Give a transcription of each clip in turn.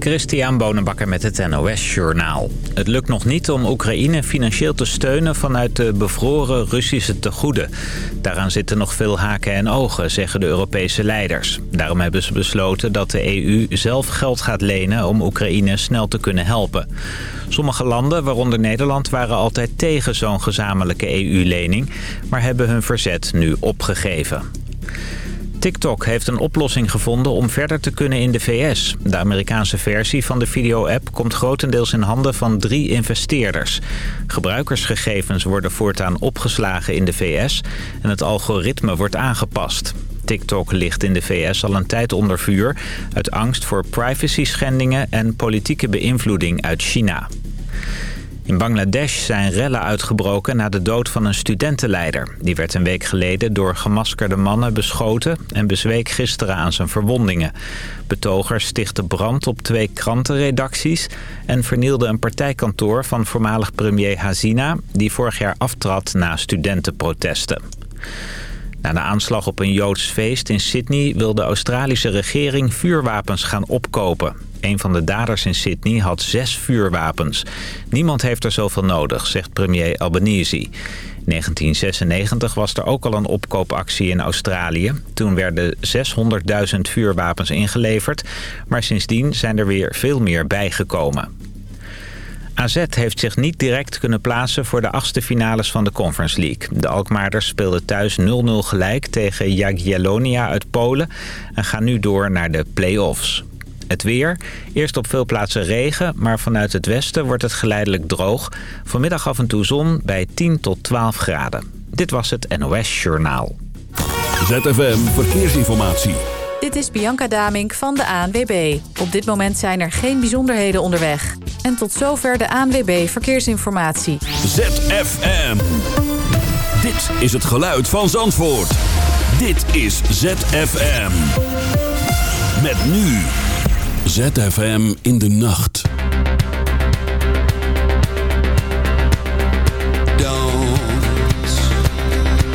Christian Bonenbakker met het NOS Journaal. Het lukt nog niet om Oekraïne financieel te steunen vanuit de bevroren Russische tegoeden. Daaraan zitten nog veel haken en ogen, zeggen de Europese leiders. Daarom hebben ze besloten dat de EU zelf geld gaat lenen om Oekraïne snel te kunnen helpen. Sommige landen, waaronder Nederland, waren altijd tegen zo'n gezamenlijke EU-lening... maar hebben hun verzet nu opgegeven. TikTok heeft een oplossing gevonden om verder te kunnen in de VS. De Amerikaanse versie van de video-app komt grotendeels in handen van drie investeerders. Gebruikersgegevens worden voortaan opgeslagen in de VS en het algoritme wordt aangepast. TikTok ligt in de VS al een tijd onder vuur... uit angst voor privacy-schendingen en politieke beïnvloeding uit China. In Bangladesh zijn rellen uitgebroken na de dood van een studentenleider. Die werd een week geleden door gemaskerde mannen beschoten... en bezweek gisteren aan zijn verwondingen. Betogers stichtten brand op twee krantenredacties... en vernielden een partijkantoor van voormalig premier Hazina... die vorig jaar aftrad na studentenprotesten. Na de aanslag op een Joods feest in Sydney wil de Australische regering vuurwapens gaan opkopen. Een van de daders in Sydney had zes vuurwapens. Niemand heeft er zoveel nodig, zegt premier Albanese. In 1996 was er ook al een opkoopactie in Australië. Toen werden 600.000 vuurwapens ingeleverd. Maar sindsdien zijn er weer veel meer bijgekomen. AZ heeft zich niet direct kunnen plaatsen voor de achtste finales van de Conference League. De Alkmaarders speelden thuis 0-0 gelijk tegen Jagiellonia uit Polen... en gaan nu door naar de play-offs. Het weer. Eerst op veel plaatsen regen, maar vanuit het westen wordt het geleidelijk droog. Vanmiddag af en toe zon bij 10 tot 12 graden. Dit was het NOS Journaal. ZFM Verkeersinformatie. Dit is Bianca Damink van de ANWB. Op dit moment zijn er geen bijzonderheden onderweg. En tot zover de ANWB Verkeersinformatie. ZFM. Dit is het geluid van Zandvoort. Dit is ZFM. Met nu ZFM in de nacht. Don't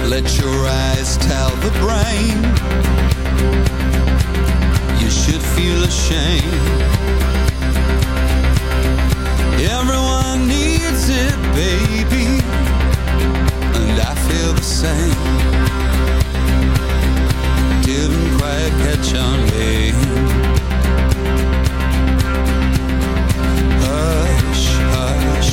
let your eyes tell the brain. You should feel ashamed. Everyone needs it, baby And I feel the same. Didn't quite catch on, babe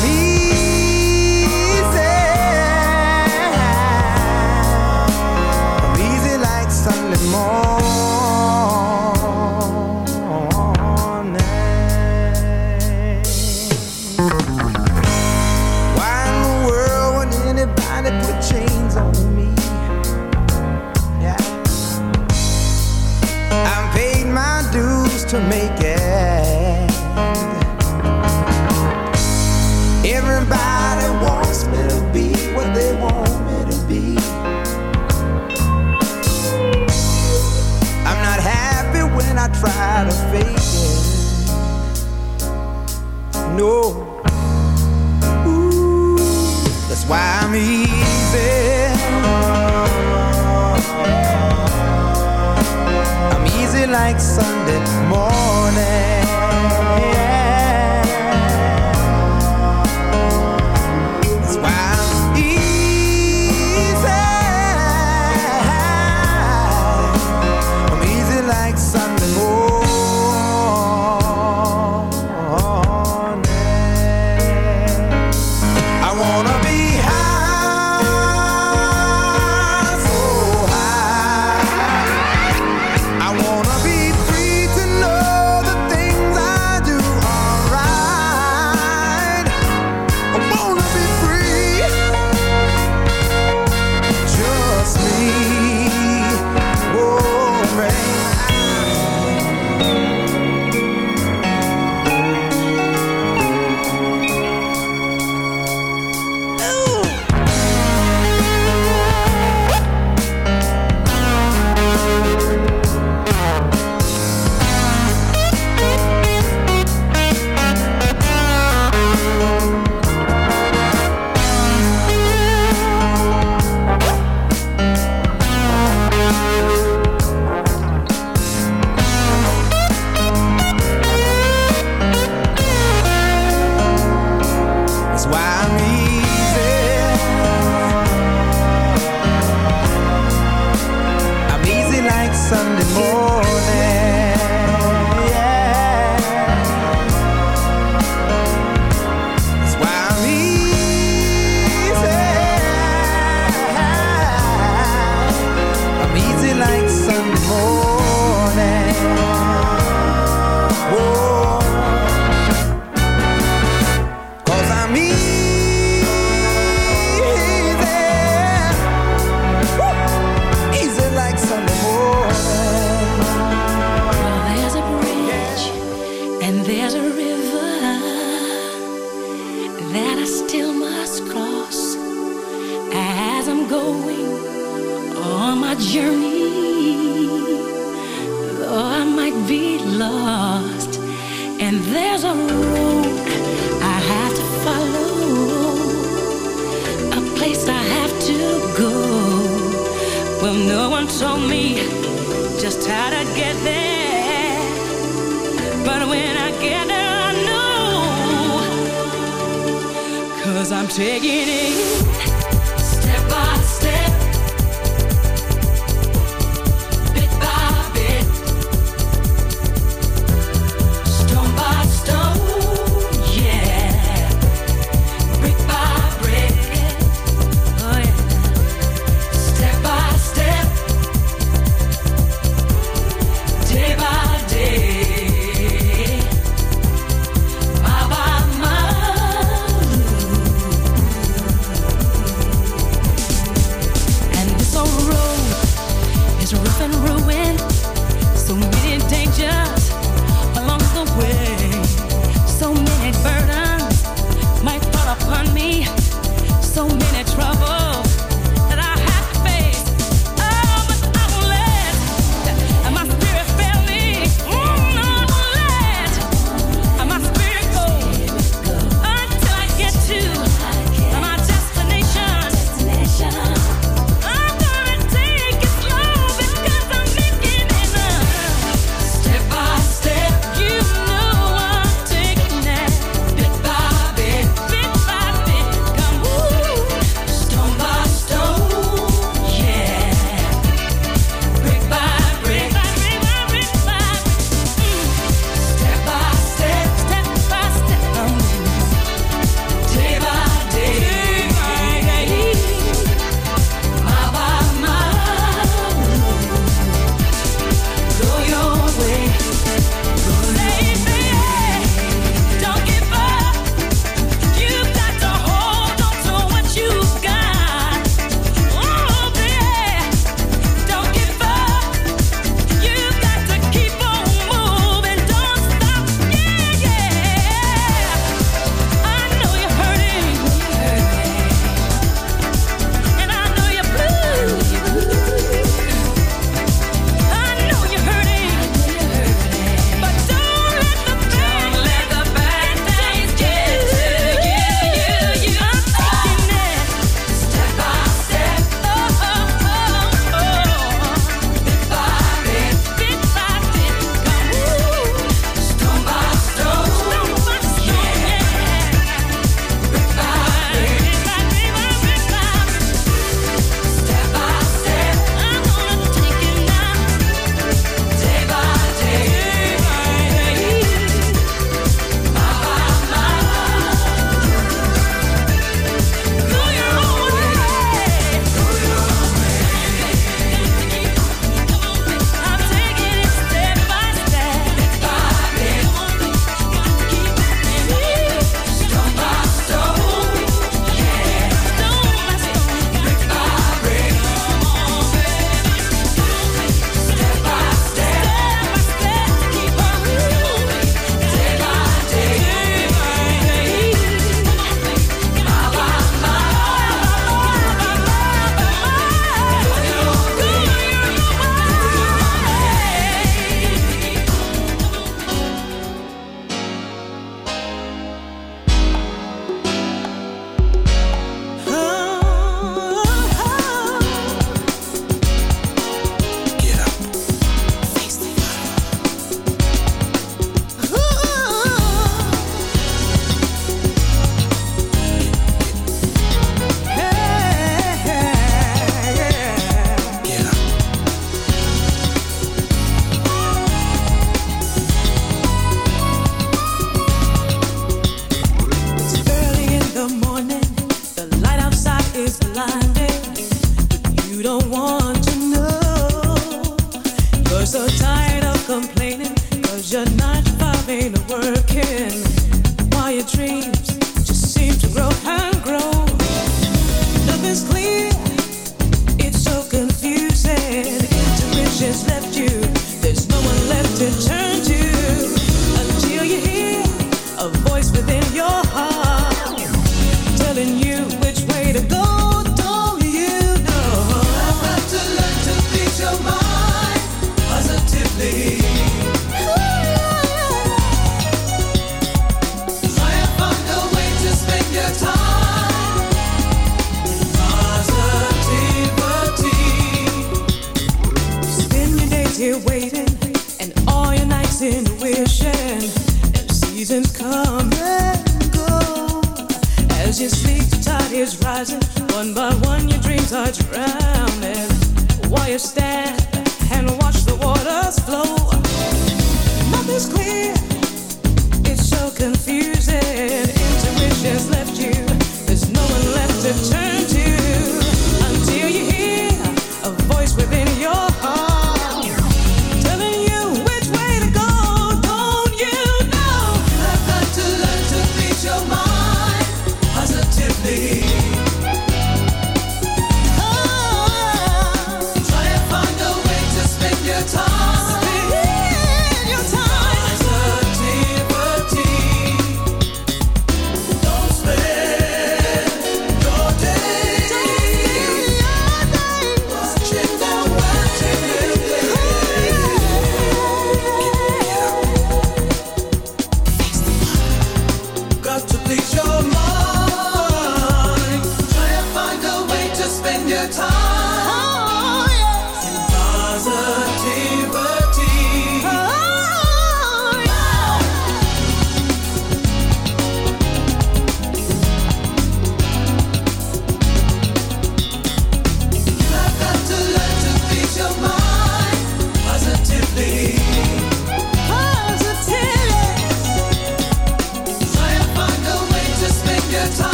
me.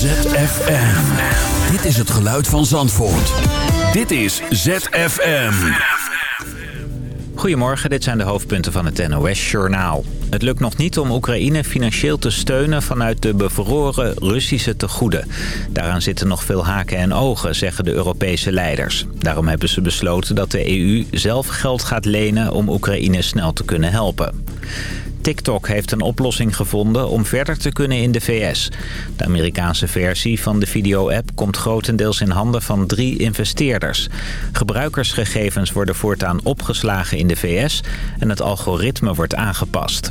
ZFM. Dit is het geluid van Zandvoort. Dit is ZFM. Goedemorgen, dit zijn de hoofdpunten van het NOS-journaal. Het lukt nog niet om Oekraïne financieel te steunen vanuit de bevroren Russische tegoeden. Daaraan zitten nog veel haken en ogen, zeggen de Europese leiders. Daarom hebben ze besloten dat de EU zelf geld gaat lenen om Oekraïne snel te kunnen helpen. TikTok heeft een oplossing gevonden om verder te kunnen in de VS. De Amerikaanse versie van de video-app komt grotendeels in handen van drie investeerders. Gebruikersgegevens worden voortaan opgeslagen in de VS en het algoritme wordt aangepast.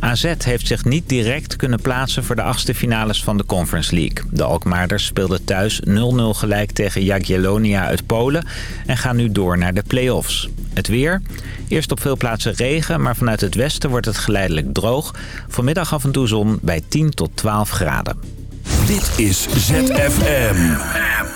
AZ heeft zich niet direct kunnen plaatsen voor de achtste finales van de Conference League. De Alkmaarders speelden thuis 0-0 gelijk tegen Jagiellonia uit Polen en gaan nu door naar de play-offs. Het weer. Eerst op veel plaatsen regen, maar vanuit het westen wordt het geleidelijk droog. Vanmiddag af en toe zon bij 10 tot 12 graden. Dit is ZFM.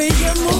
way you move